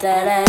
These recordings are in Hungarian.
that.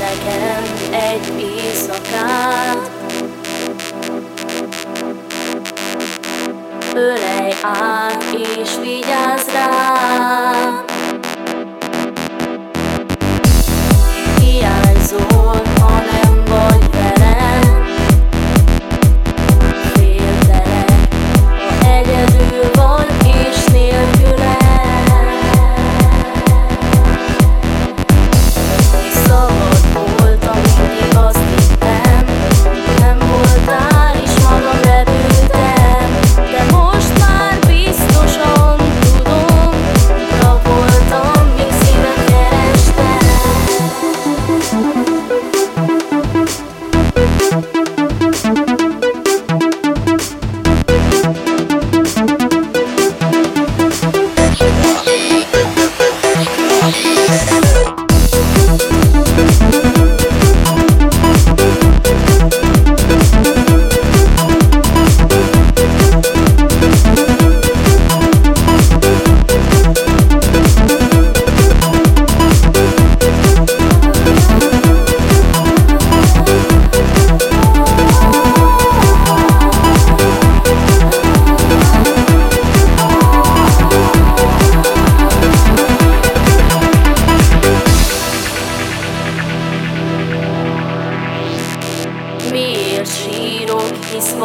Nekem egy éjszakát. Ölej át és vigyázz rám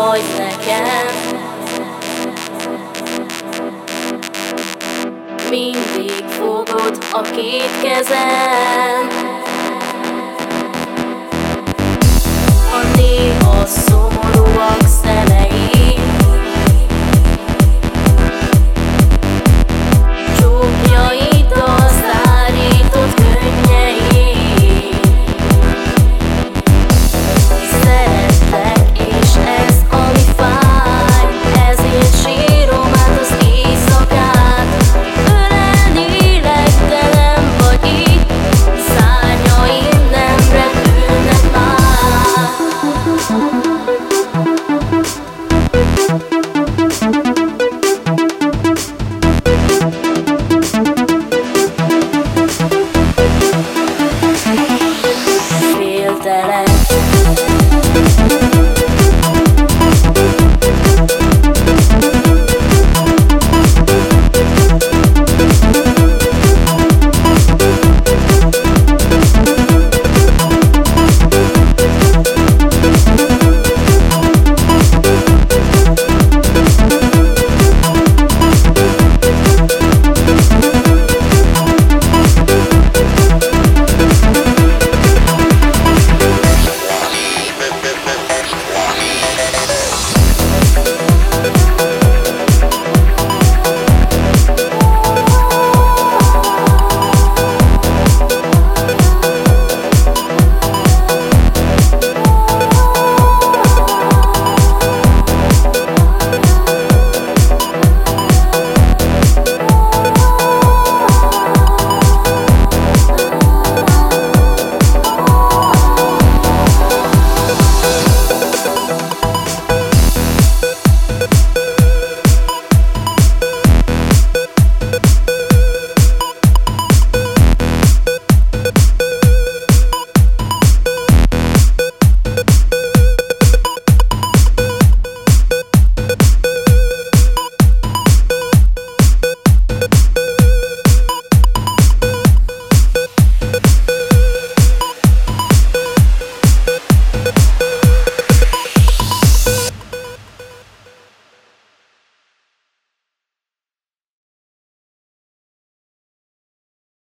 vagy nekem. Mindig fogod a két kezem